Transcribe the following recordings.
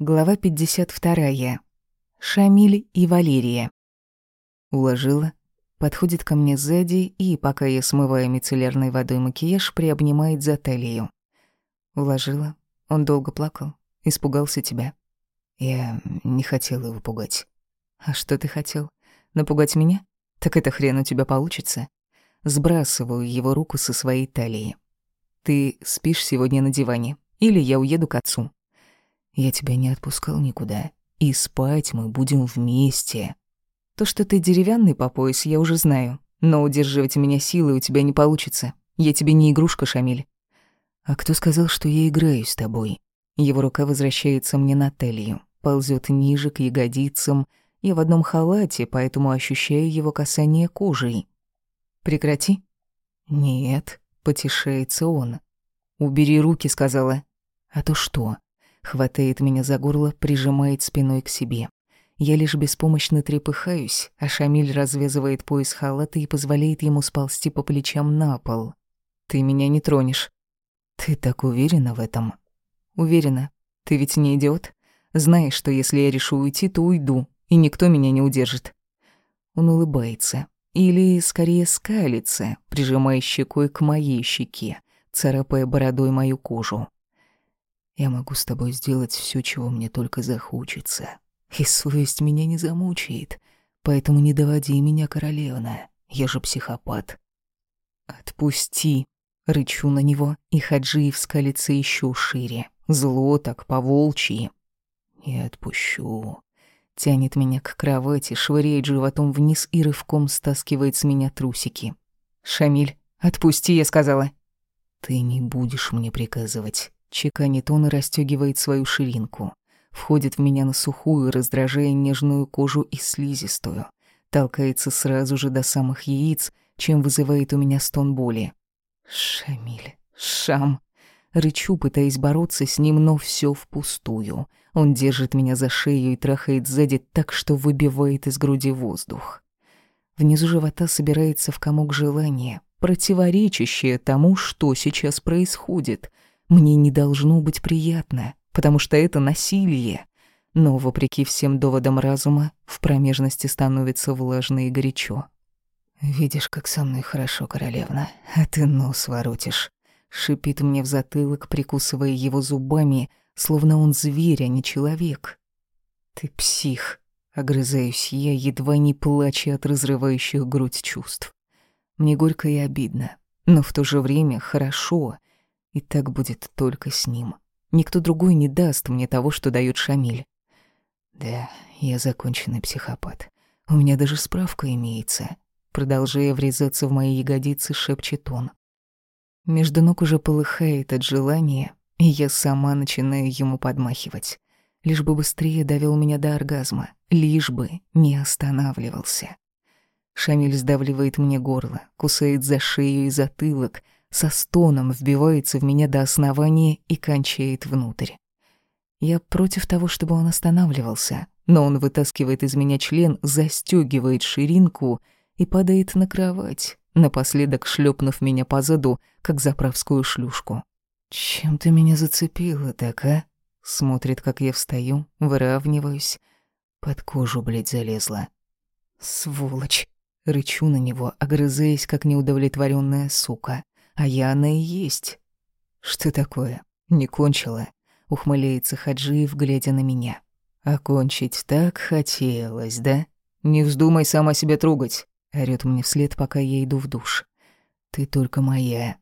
Глава 52. Шамиль и Валерия. Уложила, подходит ко мне сзади и, пока я смываю мицеллярной водой макияж, приобнимает за талию. Уложила. Он долго плакал. Испугался тебя. Я не хотела его пугать. А что ты хотел? Напугать меня? Так это хрен у тебя получится. Сбрасываю его руку со своей талии. Ты спишь сегодня на диване, или я уеду к отцу. Я тебя не отпускал никуда, и спать мы будем вместе. То, что ты деревянный по пояс, я уже знаю, но удерживать меня силой у тебя не получится. Я тебе не игрушка, Шамиль. А кто сказал, что я играю с тобой? Его рука возвращается мне на талию, ползет ниже к ягодицам. Я в одном халате, поэтому ощущаю его касание кожей. Прекрати. Нет, потешается он. Убери руки, сказала. А то что? Хватает меня за горло, прижимает спиной к себе. Я лишь беспомощно трепыхаюсь, а Шамиль развязывает пояс халата и позволяет ему сползти по плечам на пол. «Ты меня не тронешь». «Ты так уверена в этом?» «Уверена. Ты ведь не идиот? Знаешь, что если я решу уйти, то уйду, и никто меня не удержит». Он улыбается. Или, скорее, скалится, прижимая щекой к моей щеке, царапая бородой мою кожу. Я могу с тобой сделать все, чего мне только захочется. И совесть меня не замучает. Поэтому не доводи меня, королевна. Я же психопат. Отпусти. Рычу на него, и Хаджиев скалится еще шире. Зло так, по-волчьи. Не отпущу. Тянет меня к кровати, швыряет животом вниз и рывком стаскивает с меня трусики. «Шамиль, отпусти, я сказала». «Ты не будешь мне приказывать. Чеканит он и расстёгивает свою ширинку. Входит в меня на сухую, раздражая нежную кожу и слизистую. Толкается сразу же до самых яиц, чем вызывает у меня стон боли. «Шамиль, Шам!» Рычу, пытаясь бороться с ним, но всё впустую. Он держит меня за шею и трахает сзади так, что выбивает из груди воздух. Внизу живота собирается в комок желания, противоречащее тому, что сейчас происходит — мне не должно быть приятно, потому что это насилие. Но, вопреки всем доводам разума, в промежности становится влажно и горячо. «Видишь, как со мной хорошо, королевна, а ты нос воротишь», — шипит мне в затылок, прикусывая его зубами, словно он зверь, а не человек. «Ты псих», — огрызаюсь я, едва не плача от разрывающих грудь чувств. Мне горько и обидно, но в то же время хорошо — и так будет только с ним. Никто другой не даст мне того, что дает Шамиль. Да, я законченный психопат. У меня даже справка имеется. Продолжая врезаться в мои ягодицы, шепчет он. Между ног уже полыхает от желания, и я сама начинаю ему подмахивать. Лишь бы быстрее довел меня до оргазма, лишь бы не останавливался. Шамиль сдавливает мне горло, кусает за шею и затылок — со стоном вбивается в меня до основания и кончает внутрь. Я против того, чтобы он останавливался, но он вытаскивает из меня член, застёгивает ширинку и падает на кровать, напоследок шлепнув меня по заду, как заправскую шлюшку. «Чем ты меня зацепила так, а?» Смотрит, как я встаю, выравниваюсь. Под кожу, блядь, залезла. «Сволочь!» Рычу на него, огрызаясь, как неудовлетворенная сука. А я она и есть. Что такое? Не кончила? Ухмыляется Хаджиев, глядя на меня. Окончить так хотелось, да? Не вздумай сама себя трогать. Орёт мне вслед, пока я иду в душ. Ты только моя.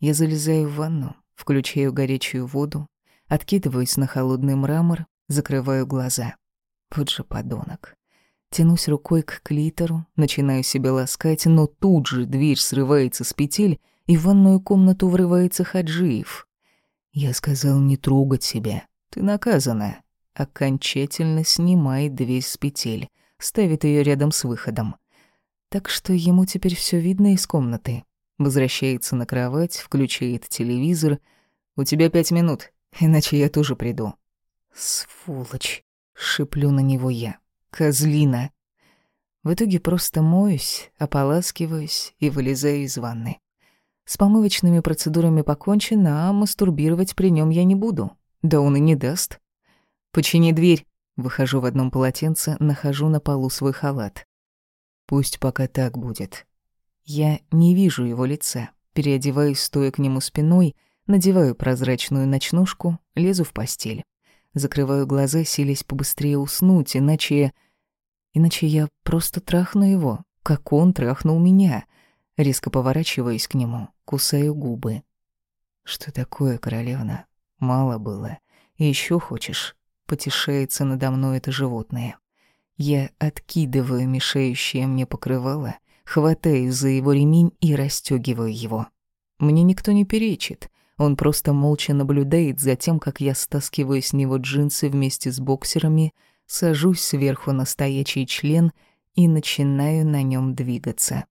Я залезаю в ванну, включаю горячую воду, откидываюсь на холодный мрамор, закрываю глаза. Вот же подонок. Тянусь рукой к клитору, начинаю себя ласкать, но тут же дверь срывается с петель, и в ванную комнату врывается Хаджиев. Я сказал не трогать себя. Ты наказана. Окончательно снимает дверь с петель, ставит ее рядом с выходом. Так что ему теперь все видно из комнаты. Возвращается на кровать, включает телевизор. «У тебя пять минут, иначе я тоже приду». «Сволочь!» — шиплю на него я. «Козлина!» В итоге просто моюсь, ополаскиваюсь и вылезаю из ванны. С помывочными процедурами покончено, а мастурбировать при нем я не буду. Да он и не даст. почини дверь. Выхожу в одном полотенце, нахожу на полу свой халат. Пусть пока так будет. Я не вижу его лица. Переодеваюсь, стоя к нему спиной, надеваю прозрачную ночнушку, лезу в постель. Закрываю глаза, силясь побыстрее уснуть, иначе... Иначе я просто трахну его, как он трахнул меня. Резко поворачиваюсь к нему, кусаю губы. Что такое, королевна? Мало было. И еще хочешь? Потешается надо мной это животное. Я откидываю мешающее мне покрывало, хватаюсь за его ремень и расстёгиваю его. Мне никто не перечит. Он просто молча наблюдает за тем, как я стаскиваю с него джинсы вместе с боксерами, сажусь сверху на стоячий член и начинаю на нем двигаться.